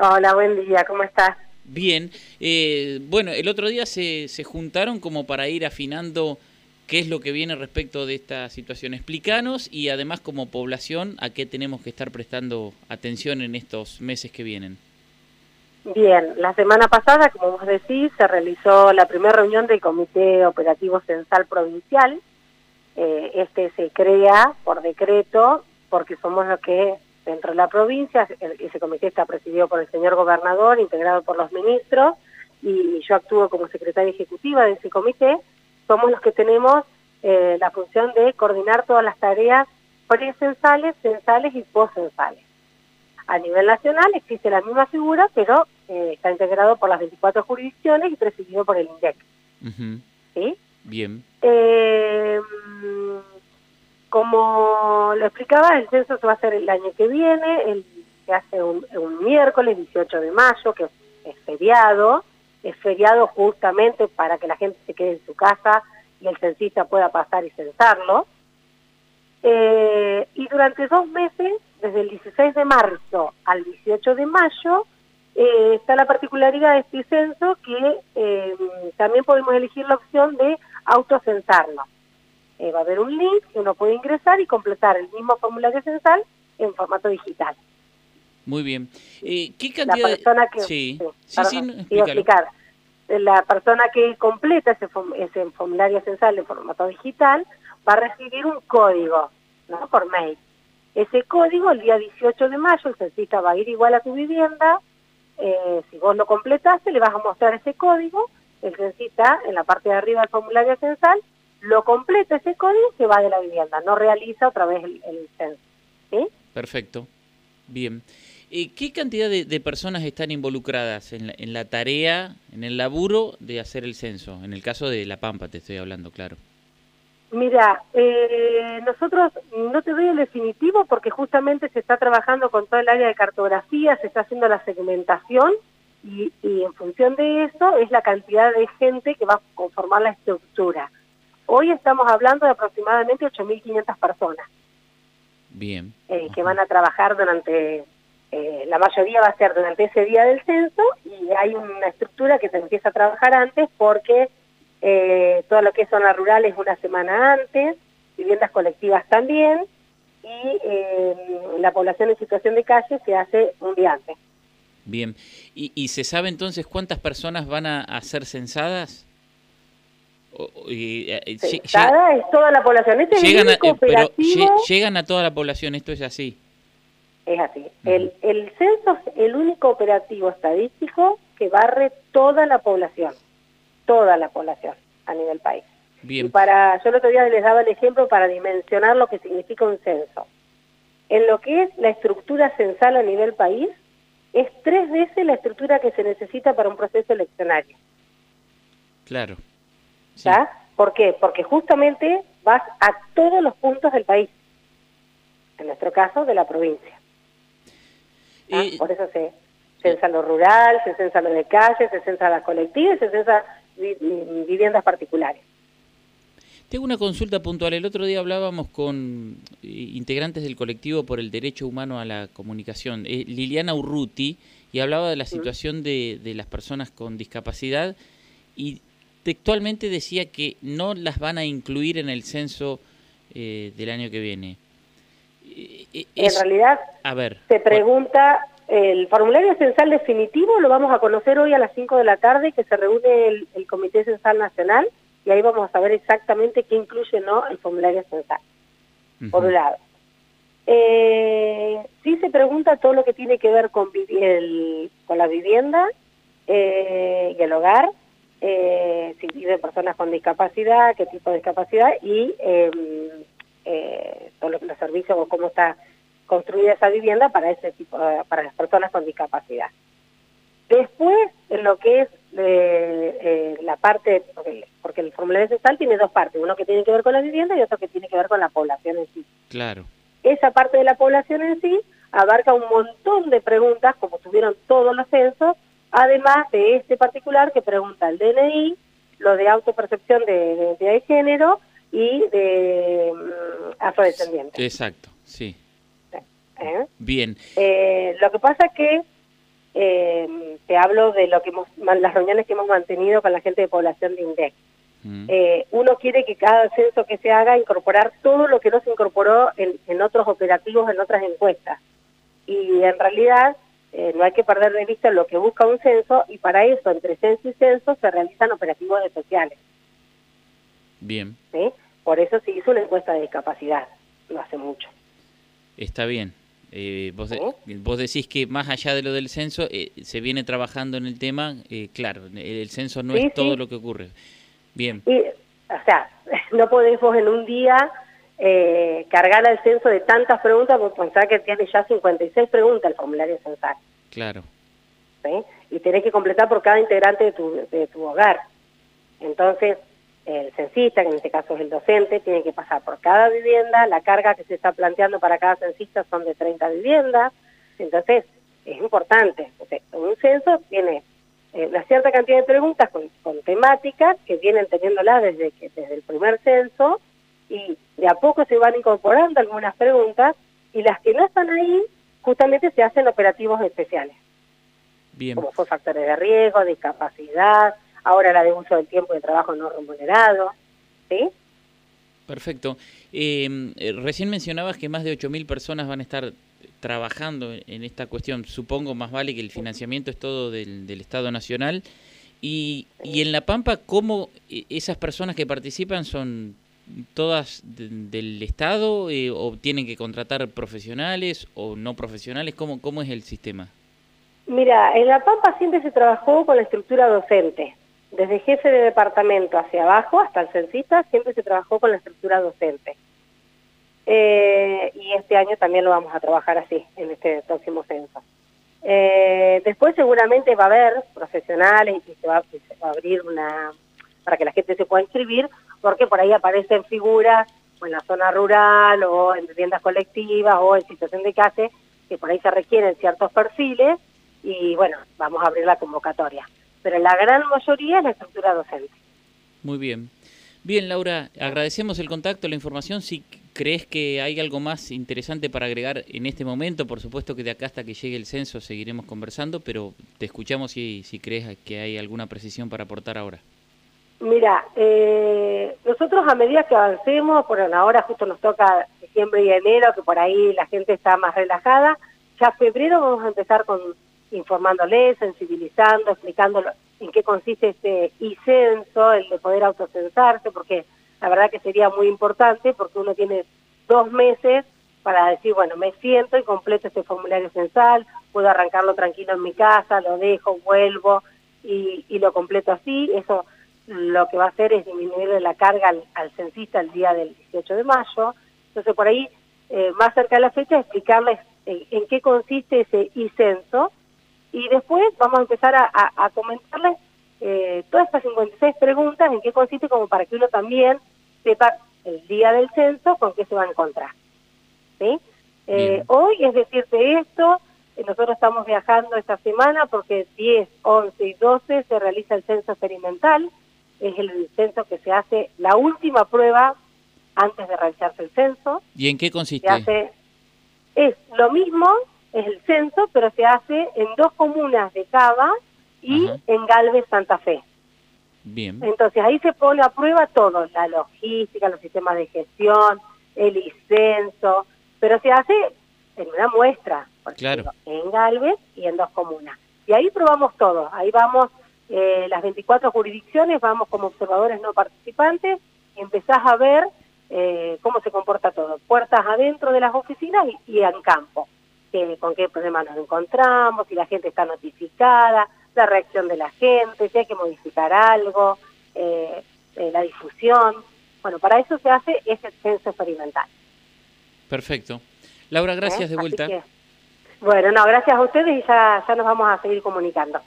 Hola, buen día, ¿cómo estás? Bien, eh, bueno, el otro día se, se juntaron como para ir afinando qué es lo que viene respecto de esta situación. Explícanos y además como población a qué tenemos que estar prestando atención en estos meses que vienen. Bien, la semana pasada, como vos decís, se realizó la primera reunión del Comité Operativo Censal Provincial. Eh, este se crea por decreto porque somos los que dentro de la provincia, ese comité está presidido por el señor gobernador, integrado por los ministros, y yo actúo como secretaria ejecutiva de ese comité, somos los que tenemos eh, la función de coordinar todas las tareas presensales, censales y poscensales. A nivel nacional existe la misma figura, pero eh, está integrado por las 24 jurisdicciones y presidido por el INDEC. ¿Sí? Bien. Eh, como lo explicaba, el censo se va a hacer el año que viene, se hace un, miércoles 18 de mayo, que es, feriado, es feriado justamente para que la gente se quede en su casa y el censista pueda pasar y censarlo. Eh, y durante dos meses, desde el 16 de marzo al 18 de mayo, eh, está la particularidad de este censo que eh, también podemos elegir la opción de autocensarlo. Eh, va a haber un link que uno puede ingresar y completar el mismo formulario censal en formato digital. Muy bien. Eh, ¿Qué cantidad la persona que, sí, sí, sí, explicar. La persona que completa ese, ese formulario censal en formato digital va a recibir un código, ¿no? Por mail. Ese código, el día 18 de mayo, el censista va a ir igual a tu vivienda. Eh, si vos lo completaste, le vas a mostrar ese código. El censista, en la parte de arriba del formulario censal, lo completa ese código que va de la vivienda, no realiza otra vez el, censo. ¿sí? Perfecto, bien. Eh, ¿Qué cantidad de, personas están involucradas en la, en la, tarea, en el laburo de hacer el censo? En el caso de La Pampa te estoy hablando, claro. Mira, eh, nosotros no te doy el definitivo porque justamente se está trabajando con todo el área de cartografía, se está haciendo la segmentación y, y en función de eso es la cantidad de gente que va a conformar la estructura. Hoy estamos hablando de aproximadamente 8.500 personas. Bien. Eh, que van a trabajar durante, eh, la mayoría va a ser durante ese día del censo y hay una estructura que se empieza a trabajar antes porque eh, todo lo que es zona rural es una semana antes, viviendas colectivas también y la población en situación de calle se hace un día antes. Bien. ¿Y, y se sabe entonces cuántas personas van a, a ser censadas? Y, eh, es toda la población. Este llegan, a, eh, llegan a toda la población, esto es así. Es así. el, el censo es el único operativo estadístico que barre toda la población, toda la población a nivel país. Bien. para, yo el otro día les daba el ejemplo para dimensionar lo que significa un censo. En lo que es la estructura censal a nivel país, es tres veces la estructura que se necesita para un proceso eleccionario. Claro. ¿Por qué? Porque justamente vas a todos los puntos del país, en nuestro caso de la provincia. Por eso se censa lo rural, se censa lo de calle, se censa las colectivas, se censa viviendas particulares. Tengo una consulta puntual. El otro día hablábamos con eh, integrantes del colectivo por el derecho humano a la comunicación, eh, Liliana Urruti, y hablaba de la situación de, de las personas con discapacidad y textualmente decía que no las van a incluir en el censo eh, del año que viene. Eh, eh, en realidad, a ver, se pregunta, el formulario censal definitivo lo vamos a conocer hoy a las 5 de la tarde, que se reúne el, Comité Censal Nacional, y ahí vamos a saber exactamente qué incluye no el formulario censal, por un lado. sí se pregunta todo lo que tiene que ver con, con la vivienda y el hogar, eh, si vive personas con discapacidad, qué tipo de discapacidad y em, eh, todos los servicios o cómo está construida esa vivienda para ese tipo para las personas con discapacidad. Después, en lo que es eh, eh, la parte, porque, el formulario censal tiene dos partes, uno que tiene que ver con la vivienda y otro que tiene que ver con la población en sí. Claro. Esa parte de la población en sí abarca un montón de preguntas, como tuvieron todos los censos, además de este particular que pregunta el DNI, lo de autopercepción de identidad de género y de afrodescendientes. Exacto, sí. ¿Eh? Bien. Eh, lo que pasa es que te hablo de lo que hemos, las reuniones que hemos mantenido con la gente de población de INDEC. Mm. Eh, uno quiere que cada censo que se haga incorporar todo lo que no se incorporó en, otros operativos, en otras encuestas. Y en realidad eh, no hay que perder de vista lo que busca un censo y para eso, entre censo y censo, se realizan operativos especiales. Bien. Por eso se hizo una encuesta de discapacidad, no hace mucho. Está bien. Eh, vos, vos, decís que más allá de lo del censo, eh, se viene trabajando en el tema, eh, claro, el, censo no es todo lo que ocurre. Bien. o sea, no podés vos en un día cargar al censo de tantas preguntas, porque pensar que tiene ya 56 preguntas el formulario censal. Claro. Y tenés que completar por cada integrante de tu, de tu hogar. Entonces, el censista, que en este caso es el docente, tiene que pasar por cada vivienda, la carga que se está planteando para cada censista son de 30 viviendas, entonces es importante. un censo tiene eh, una cierta cantidad de preguntas con, temáticas que vienen teniéndolas desde, que, desde el primer censo y de a poco se van incorporando algunas preguntas y las que no están ahí justamente se hacen operativos especiales. Bien. Como fue factores de riesgo, discapacidad, ahora la de uso del tiempo de trabajo no remunerado, ¿sí? Perfecto. Em, eh, recién mencionabas que más de 8.000 personas van a estar trabajando en esta cuestión. Supongo más vale que el financiamiento es todo del, Estado Nacional. Y, y, en La Pampa, ¿cómo eh, esas personas que participan son todas del Estado eh, o tienen que contratar profesionales o no profesionales? ¿Cómo, ¿Cómo es el sistema? Mira, en La Pampa siempre se trabajó con la estructura docente desde jefe de departamento hacia abajo, hasta el censista, siempre se trabajó con la estructura docente. Eh, y este año también lo vamos a trabajar así, en este próximo censo. Eh, después seguramente va a haber profesionales y se va, a abrir una, para que la gente se pueda inscribir, porque por ahí aparecen figuras o en la zona rural o en viviendas colectivas o en situación de calle, que por ahí se requieren ciertos perfiles y bueno, vamos a abrir la convocatoria pero la gran mayoría es la estructura docente. Muy bien. Bien, Laura, agradecemos el contacto, la información. Si crees que hay algo más interesante para agregar en este momento, por supuesto que de acá hasta que llegue el censo seguiremos conversando, pero te escuchamos si, si crees que hay alguna precisión para aportar ahora. Mira, eh, nosotros a medida que avancemos, por ahora justo nos toca diciembre y enero, que por ahí la gente está más relajada, ya febrero vamos a empezar con informándole, sensibilizando, explicando en qué consiste este e-censo, el de poder autocensarse, porque la verdad que sería muy importante porque uno tiene dos meses para decir, bueno, me siento y completo este formulario censal, puedo arrancarlo tranquilo en mi casa, lo dejo, vuelvo y, lo completo así. Eso lo que va a hacer es disminuirle la carga al, censista el día del 18 de mayo. Entonces, por ahí, eh, más cerca de la fecha, explicarles en, en qué consiste ese e-censo y después vamos a empezar a, comentarles eh, todas estas 56 preguntas en qué consiste como para que uno también sepa el día del censo con qué se va a encontrar. ¿sí? Eh, hoy es decirte esto, nosotros estamos viajando esta semana porque 10, 11 y 12 se realiza el censo experimental, es el censo que se hace la última prueba antes de realizarse el censo. ¿Y en qué consiste? hace, es lo mismo es el censo, pero se hace en dos comunas de Cava y en Galvez, Santa Fe. Bien. Entonces ahí se pone a prueba todo, la logística, los sistemas de gestión, el licenso, pero se hace en una muestra, claro. en Galvez y en dos comunas. Y ahí probamos todo, ahí vamos eh, las 24 jurisdicciones, vamos como observadores no participantes y empezás a ver eh, cómo se comporta todo, puertas adentro de las oficinas y en campo con qué problemas nos encontramos, si la gente está notificada, la reacción de la gente, si hay que modificar algo, eh, la difusión. Bueno, para eso se hace ese censo experimental. Perfecto. Laura, gracias de vuelta. bueno, no, gracias a ustedes y ya, ya nos vamos a seguir comunicando.